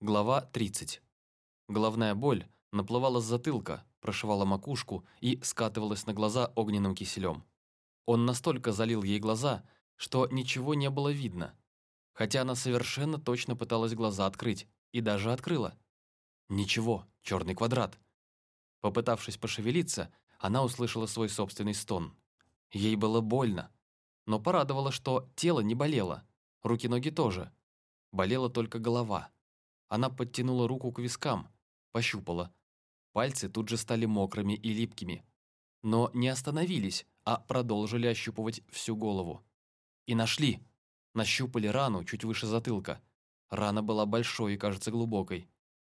Глава 30. Головная боль наплывала с затылка, прошивала макушку и скатывалась на глаза огненным киселем. Он настолько залил ей глаза, что ничего не было видно, хотя она совершенно точно пыталась глаза открыть и даже открыла. Ничего, черный квадрат. Попытавшись пошевелиться, она услышала свой собственный стон. Ей было больно, но порадовало, что тело не болело, руки-ноги тоже. Болела только голова. Она подтянула руку к вискам, пощупала. Пальцы тут же стали мокрыми и липкими. Но не остановились, а продолжили ощупывать всю голову. И нашли. Нащупали рану чуть выше затылка. Рана была большой и, кажется, глубокой.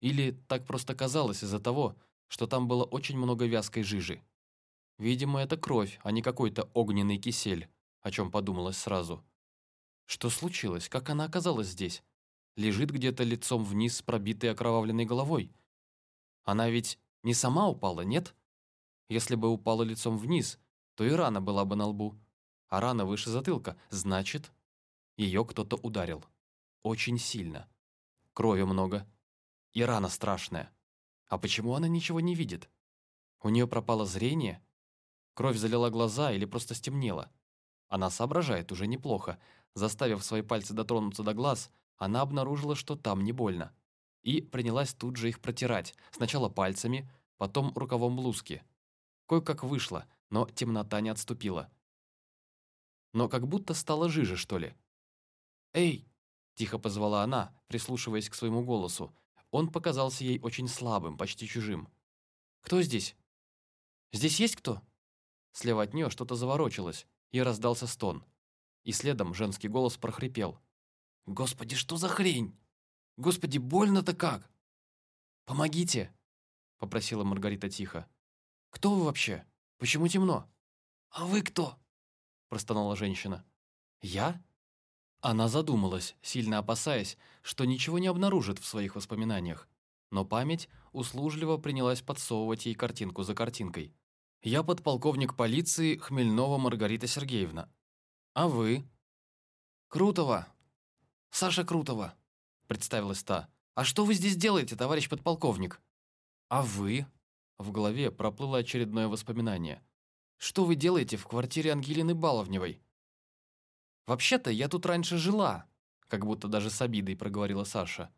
Или так просто казалось из-за того, что там было очень много вязкой жижи. Видимо, это кровь, а не какой-то огненный кисель, о чем подумалось сразу. Что случилось? Как она оказалась здесь? Лежит где-то лицом вниз с пробитой окровавленной головой. Она ведь не сама упала, нет? Если бы упала лицом вниз, то и рана была бы на лбу. А рана выше затылка, значит, ее кто-то ударил. Очень сильно. Крови много. И рана страшная. А почему она ничего не видит? У нее пропало зрение? Кровь залила глаза или просто стемнела? Она соображает уже неплохо. Заставив свои пальцы дотронуться до глаз, она обнаружила, что там не больно. И принялась тут же их протирать, сначала пальцами, потом рукавом блузки. Кое-как вышло, но темнота не отступила. Но как будто стало жиже, что ли. «Эй!» – тихо позвала она, прислушиваясь к своему голосу. Он показался ей очень слабым, почти чужим. «Кто здесь? Здесь есть кто?» Слева от нее что-то заворочилось, и раздался стон. И следом женский голос прохрипел. Господи, что за хрень? Господи, больно-то как? Помогите, попросила Маргарита тихо. Кто вы вообще? Почему темно? А вы кто? простонала женщина. Я? Она задумалась, сильно опасаясь, что ничего не обнаружит в своих воспоминаниях. Но память услужливо принялась подсовывать ей картинку за картинкой. «Я подполковник полиции Хмельнова Маргарита Сергеевна. А вы?» «Крутого, «Саша Крутова», — представилась та. «А что вы здесь делаете, товарищ подполковник?» «А вы?» В голове проплыло очередное воспоминание. «Что вы делаете в квартире Ангелины Баловневой?» «Вообще-то я тут раньше жила», как будто даже с обидой проговорила Саша.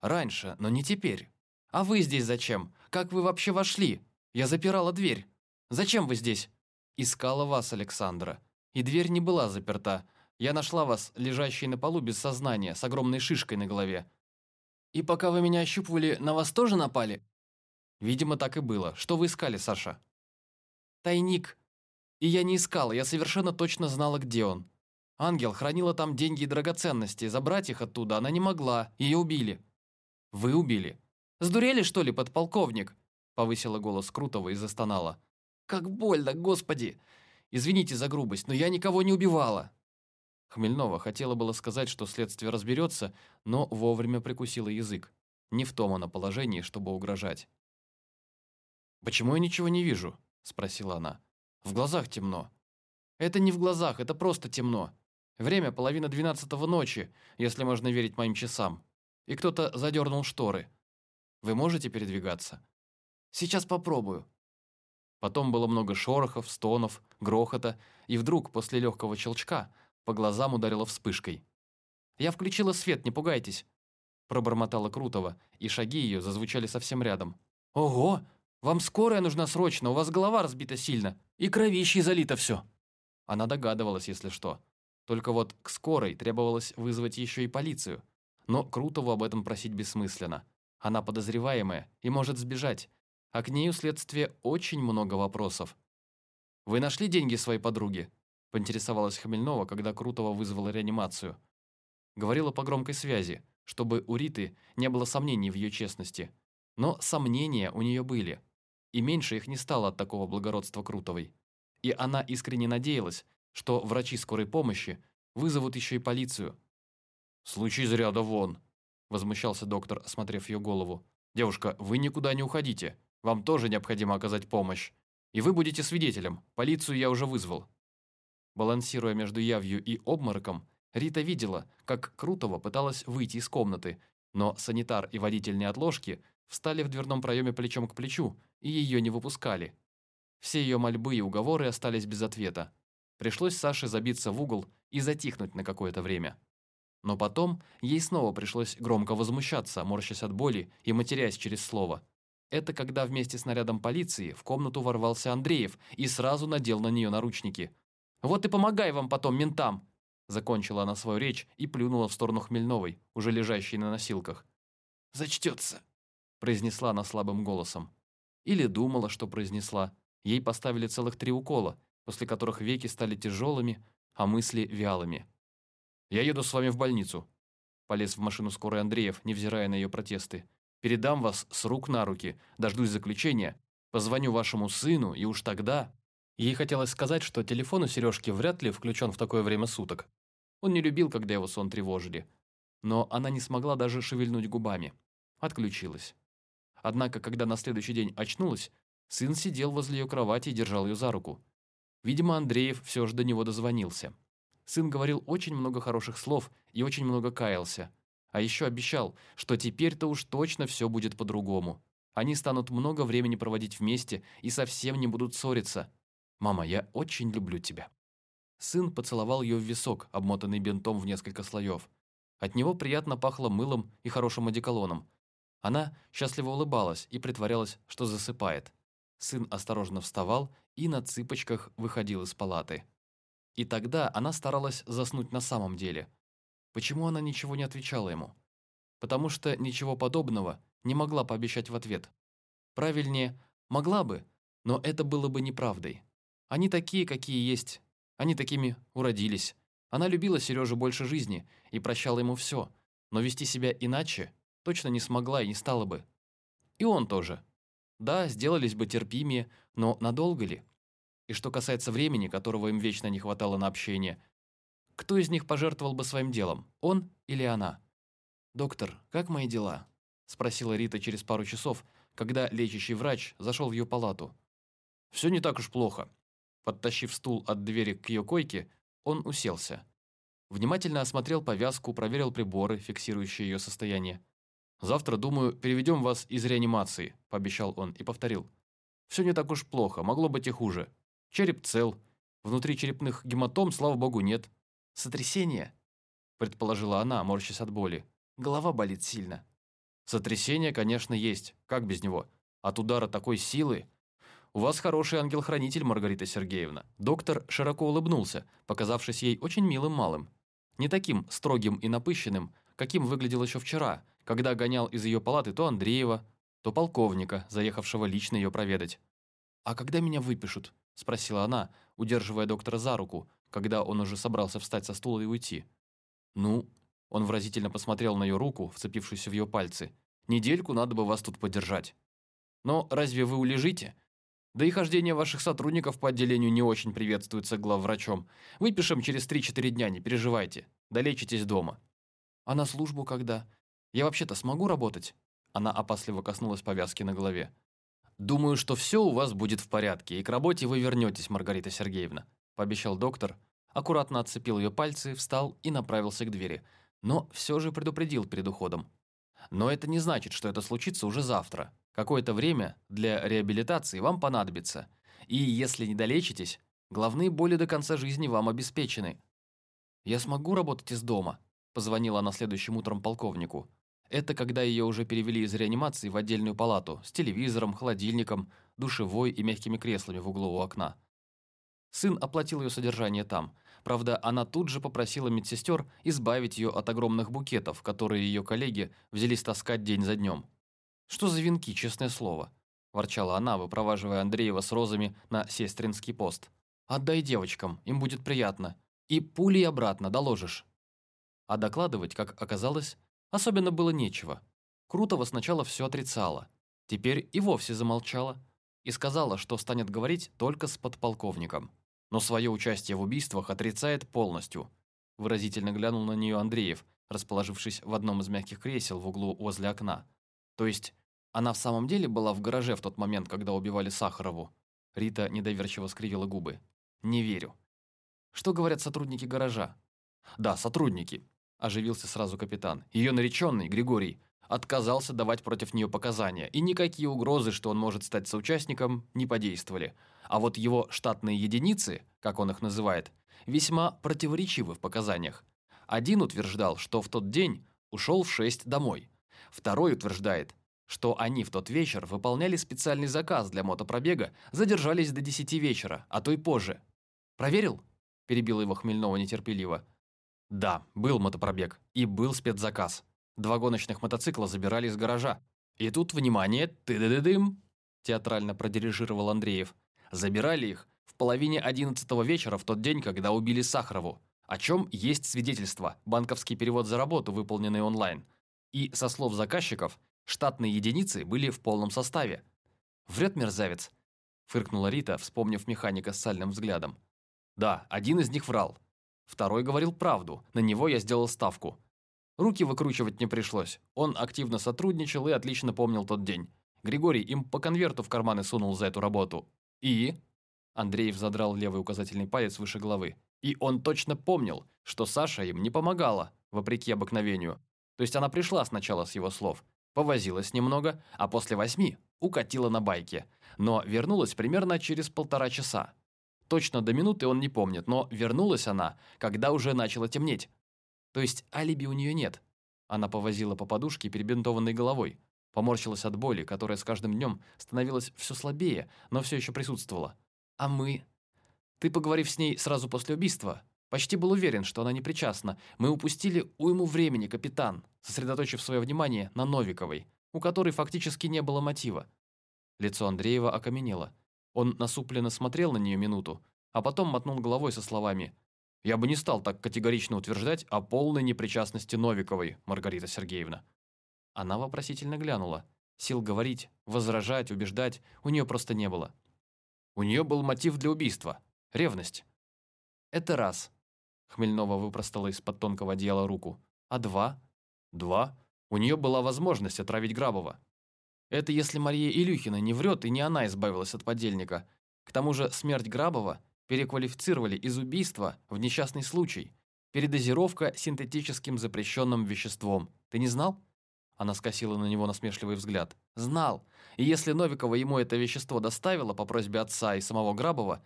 «Раньше, но не теперь. А вы здесь зачем? Как вы вообще вошли? Я запирала дверь. Зачем вы здесь?» «Искала вас, Александра. И дверь не была заперта. Я нашла вас, лежащей на полу без сознания, с огромной шишкой на голове. И пока вы меня ощупывали, на вас тоже напали? Видимо, так и было. Что вы искали, Саша? Тайник. И я не искала, я совершенно точно знала, где он. Ангел хранила там деньги и драгоценности, забрать их оттуда она не могла, ее убили. Вы убили? Сдурели, что ли, подполковник? Повысила голос Крутого и застонала. Как больно, господи! Извините за грубость, но я никого не убивала. Хмельнова хотела было сказать, что следствие разберется, но вовремя прикусила язык. Не в том она положении, чтобы угрожать. «Почему я ничего не вижу?» – спросила она. «В глазах темно». «Это не в глазах, это просто темно. Время половина двенадцатого ночи, если можно верить моим часам. И кто-то задернул шторы. Вы можете передвигаться?» «Сейчас попробую». Потом было много шорохов, стонов, грохота, и вдруг, после легкого щелчка, по глазам ударила вспышкой. «Я включила свет, не пугайтесь!» Пробормотала Крутова, и шаги ее зазвучали совсем рядом. «Ого! Вам скорая нужна срочно, у вас голова разбита сильно, и кровищей залито все!» Она догадывалась, если что. Только вот к скорой требовалось вызвать еще и полицию. Но Крутову об этом просить бессмысленно. Она подозреваемая и может сбежать, а к ней у следствия очень много вопросов. «Вы нашли деньги своей подруги?» Поинтересовалась Хмельнова, когда Крутого вызвала реанимацию. Говорила по громкой связи, чтобы у Риты не было сомнений в ее честности. Но сомнения у нее были, и меньше их не стало от такого благородства Крутовой. И она искренне надеялась, что врачи скорой помощи вызовут еще и полицию. «Случай из ряда вон», – возмущался доктор, осмотрев ее голову. «Девушка, вы никуда не уходите. Вам тоже необходимо оказать помощь. И вы будете свидетелем. Полицию я уже вызвал. Балансируя между явью и обмороком, Рита видела, как Крутова пыталась выйти из комнаты, Но санитар и водитель неотложки встали в дверном проеме плечом к плечу и ее не выпускали. Все ее мольбы и уговоры остались без ответа. Пришлось Саше забиться в угол и затихнуть на какое-то время. Но потом ей снова пришлось громко возмущаться, морщась от боли и матерясь через слово. Это когда вместе с нарядом полиции в комнату ворвался Андреев и сразу надел на нее наручники. «Вот и помогай вам потом, ментам!» Закончила она свою речь и плюнула в сторону Хмельновой, уже лежащей на носилках. «Зачтется!» произнесла она слабым голосом. Или думала, что произнесла. Ей поставили целых три укола, после которых веки стали тяжелыми, а мысли вялыми. «Я еду с вами в больницу», – полез в машину скорой Андреев, невзирая на ее протесты. «Передам вас с рук на руки, дождусь заключения, позвоню вашему сыну, и уж тогда...» Ей хотелось сказать, что телефон у Сережки вряд ли включен в такое время суток. Он не любил, когда его сон тревожили. Но она не смогла даже шевельнуть губами. Отключилась. Однако, когда на следующий день очнулась, сын сидел возле ее кровати и держал ее за руку. Видимо, Андреев все же до него дозвонился. Сын говорил очень много хороших слов и очень много каялся. А еще обещал, что теперь-то уж точно все будет по-другому. Они станут много времени проводить вместе и совсем не будут ссориться. «Мама, я очень люблю тебя». Сын поцеловал ее в висок, обмотанный бинтом в несколько слоев. От него приятно пахло мылом и хорошим одеколоном. Она счастливо улыбалась и притворялась, что засыпает. Сын осторожно вставал и на цыпочках выходил из палаты. И тогда она старалась заснуть на самом деле. Почему она ничего не отвечала ему? Потому что ничего подобного не могла пообещать в ответ. Правильнее, могла бы, но это было бы неправдой. Они такие, какие есть. Они такими уродились. Она любила Сережу больше жизни и прощала ему все, но вести себя иначе точно не смогла и не стала бы. И он тоже. Да, сделались бы терпимее, но надолго ли? И что касается времени, которого им вечно не хватало на общение, кто из них пожертвовал бы своим делом, он или она? «Доктор, как мои дела?» – спросила Рита через пару часов, когда лечащий врач зашел в ее палату. «Все не так уж плохо». Подтащив стул от двери к ее койке, он уселся. Внимательно осмотрел повязку, проверил приборы, фиксирующие ее состояние. «Завтра, думаю, переведем вас из реанимации», – пообещал он и повторил. «Все не так уж плохо, могло быть и хуже. Череп цел. Внутри черепных гематом, слава богу, нет. Сотрясение, предположила она, морщась от боли. Голова болит сильно. Сотрясение, конечно, есть. Как без него? От удара такой силы. У вас хороший ангел-хранитель, Маргарита Сергеевна. Доктор широко улыбнулся, показавшись ей очень милым малым. Не таким строгим и напыщенным, каким выглядел еще вчера, когда гонял из ее палаты то Андреева, то полковника, заехавшего лично ее проведать. «А когда меня выпишут?» – спросила она, удерживая доктора за руку, когда он уже собрался встать со стула и уйти. «Ну?» – он выразительно посмотрел на ее руку, вцепившуюся в ее пальцы. «Недельку надо бы вас тут подержать». «Но разве вы улежите?» Да и хождение ваших сотрудников по отделению не очень приветствуется главврачом. Выпишем через 3-4 дня, не переживайте. Долечитесь дома. А на службу когда? Я вообще-то смогу работать?» Она опасливо коснулась повязки на голове. «Думаю, что все у вас будет в порядке, и к работе вы вернетесь, Маргарита Сергеевна», пообещал доктор, аккуратно отцепил ее пальцы, встал и направился к двери, но все же предупредил перед уходом. «Но это не значит, что это случится уже завтра. Какое-то время для реабилитации вам понадобится, и если не долечитесь, головные боли до конца жизни вам обеспечены». «Я смогу работать из дома?» позвонила она следующим утром полковнику. Это когда ее уже перевели из реанимации в отдельную палату с телевизором, холодильником, душевой и мягкими креслами в углу у окна. Сын оплатил ее содержание там. Правда, она тут же попросила медсестер избавить ее от огромных букетов, которые ее коллеги взялись таскать день за днем. «Что за венки, честное слово?» – ворчала она, выпроваживая Андреева с розами на сестринский пост. «Отдай девочкам, им будет приятно. И пулей обратно доложишь». А докладывать, как оказалось, особенно было нечего. Крутова сначала все отрицала, теперь и вовсе замолчала и сказала, что станет говорить только с подполковником. Но свое участие в убийствах отрицает полностью. Выразительно глянул на нее Андреев, расположившись в одном из мягких кресел в углу возле окна. То есть, она в самом деле была в гараже в тот момент, когда убивали Сахарову? Рита недоверчиво скривила губы. Не верю. Что говорят сотрудники гаража? Да, сотрудники. Оживился сразу капитан. Ее нареченный, Григорий, отказался давать против нее показания, и никакие угрозы, что он может стать соучастником, не подействовали. А вот его штатные единицы, как он их называет, весьма противоречивы в показаниях. Один утверждал, что в тот день ушел в 6 домой. Второй утверждает, что они в тот вечер выполняли специальный заказ для мотопробега, задержались до 10 вечера, а то и позже. «Проверил?» – перебил его Хмельнова нетерпеливо. «Да, был мотопробег и был спецзаказ. Два гоночных мотоцикла забирали из гаража. И тут, внимание, ты ды ды дым театрально продирижировал Андреев. Забирали их в половине одиннадцатого вечера в тот день, когда убили Сахарову. О чем есть свидетельство, банковский перевод за работу, выполненный онлайн. И, со слов заказчиков, штатные единицы были в полном составе. «Врет мерзавец», – фыркнула Рита, вспомнив механика с сальным взглядом. «Да, один из них врал. Второй говорил правду, на него я сделал ставку. Руки выкручивать не пришлось. Он активно сотрудничал и отлично помнил тот день. Григорий им по конверту в карманы сунул за эту работу. И... Андреев задрал левый указательный палец выше головы. И он точно помнил, что Саша им не помогала, вопреки обыкновению. То есть она пришла сначала с его слов, повозилась немного, а после восьми укатила на байке. Но вернулась примерно через полтора часа. Точно до минуты он не помнит, но вернулась она, когда уже начало темнеть. То есть алиби у нее нет. Она повозила по подушке перебинтованной головой, поморщилась от боли, которая с каждым днем становилась все слабее, но все еще присутствовала. А мы? Ты, поговорив с ней сразу после убийства, почти был уверен, что она не причастна. Мы упустили уйму времени, капитан, сосредоточив свое внимание на Новиковой, у которой фактически не было мотива. Лицо Андреева окаменело. Он насупленно смотрел на нее минуту, а потом мотнул головой со словами я бы не стал так категорично утверждать о полной непричастности Новиковой, Маргарита Сергеевна. Она вопросительно глянула. Сил говорить, возражать, убеждать у нее просто не было. У нее был мотив для убийства – ревность. Это раз. Хмельнова выпростала из-под тонкого одеяла руку. А два? Два. У нее была возможность отравить Грабова. Это если Мария Илюхина не врет и не она избавилась от подельника. К тому же смерть Грабова переквалифицировали из убийства в несчастный случай. Передозировка синтетическим запрещенным веществом. Ты не знал? Она скосила на него насмешливый взгляд. Знал. И если Новикова ему это вещество доставила по просьбе отца и самого Грабова,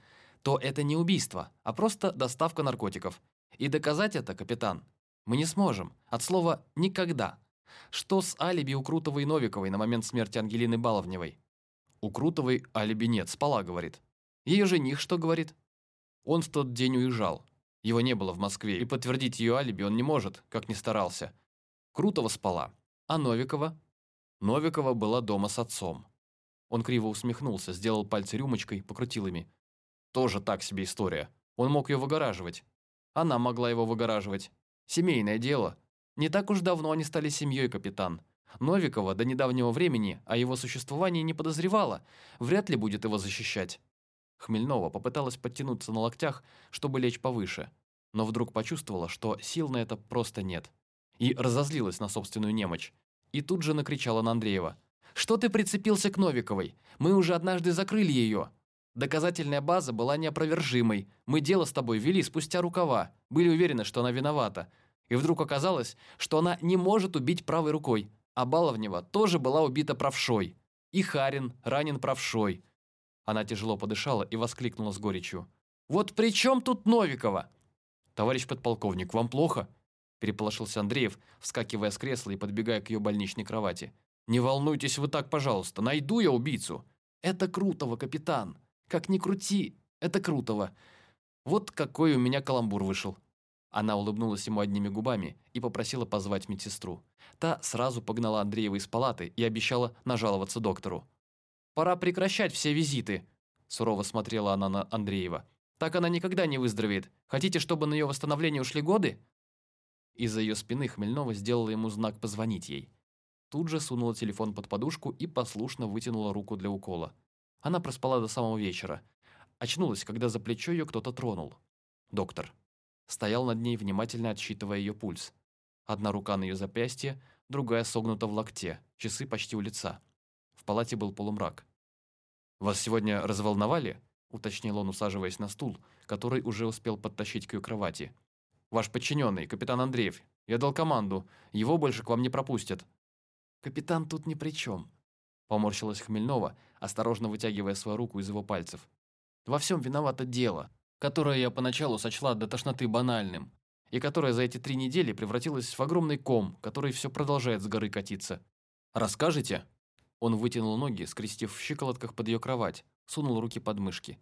то это не убийство, а просто доставка наркотиков. И доказать это, капитан, мы не сможем. От слова «никогда». Что с алиби у Крутовой и Новиковой на момент смерти Ангелины Баловневой? У Крутовой алиби нет, спала, говорит. Ее жених что говорит? Он в тот день уезжал. Его не было в Москве, и подтвердить ее алиби он не может, как ни старался. Крутого спала. А Новикова? Новикова была дома с отцом. Он криво усмехнулся, сделал пальцы рюмочкой, покрутил ими. Тоже так себе история. Он мог ее выгораживать. Она могла его выгораживать. Семейное дело. Не так уж давно они стали семьей, капитан. Новикова до недавнего времени о его существовании не подозревала. Вряд ли будет его защищать. Хмельнова попыталась подтянуться на локтях, чтобы лечь повыше, но вдруг почувствовала, что сил на это просто нет. И разозлилась на собственную немощь. И тут же накричала на Андреева. «Что ты прицепился к Новиковой? Мы уже однажды закрыли ее. Доказательная база была неопровержимой. Мы дело с тобой вели спустя рукава. Были уверены, что она виновата. И вдруг оказалось, что она не может убить правой рукой. А Баловнева тоже была убита правшой. И Харин ранен правшой. Она тяжело подышала и воскликнула с горечью. «Вот при чем тут Новикова?» «Товарищ подполковник, вам плохо?» Переполошился Андреев, вскакивая с кресла и подбегая к ее больничной кровати. «Не волнуйтесь вы так, пожалуйста, найду я убийцу!» «Это Крутого, капитан! Как ни крути, это Крутого! Вот какой у меня каламбур вышел!» Она улыбнулась ему одними губами и попросила позвать медсестру. Та сразу погнала Андреева из палаты и обещала нажаловаться доктору. Пора прекращать все визиты», – сурово смотрела она на Андреева. «Так она никогда не выздоровеет. Хотите, чтобы на ее восстановление ушли годы?» Из-за ее спины Хмельнова сделала ему знак позвонить ей. Тут же сунула телефон под подушку и послушно вытянула руку для укола. Она проспала до самого вечера. Очнулась, когда за плечо ее кто-то тронул. Доктор. Стоял над ней, внимательно отсчитывая ее пульс. Одна рука на ее запястье, другая согнута в локте, часы почти у лица. В палате был полумрак. «Вас сегодня разволновали?» – уточнил он, усаживаясь на стул, который уже успел подтащить к ее кровати. «Ваш подчиненный, капитан Андреев. Я дал команду. Его больше к вам не пропустят». капитан тут ни при чем. Поморщилась Хмельнова, осторожно вытягивая свою руку из его пальцев. Во всем виновато дело, которое я поначалу сочла до тошноты банальным, и которое за эти три недели превратилось в огромный ком, который все продолжает с горы катиться. «Расскажете?» Он вытянул ноги, скрестив в щиколотках под ее кровать, сунул руки под мышки.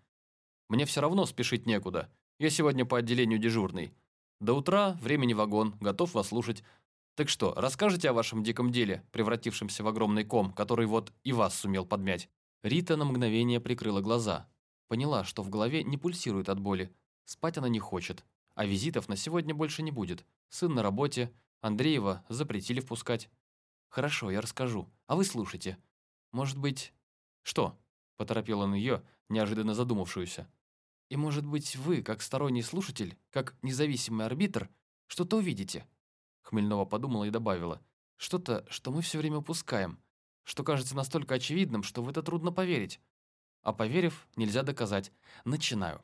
«Мне все равно спешить некуда. Я сегодня по отделению дежурный. До утра, времени вагон, готов вас слушать. Так что, расскажете о вашем диком деле, превратившемся в огромный ком, который вот и вас сумел подмять?» Рита на мгновение прикрыла глаза. Поняла, что в голове не пульсирует от боли. Спать она не хочет. А визитов на сегодня больше не будет. Сын на работе. Андреева запретили впускать. «Хорошо, я расскажу. А вы слушайте. Может быть...» «Что?» – поторопил он ее, неожиданно задумавшуюся. «И может быть вы, как сторонний слушатель, как независимый арбитр, что-то увидите?» Хмельнова подумала и добавила. «Что-то, что мы все время упускаем, что кажется настолько очевидным, что в это трудно поверить. А поверив, нельзя доказать. Начинаю.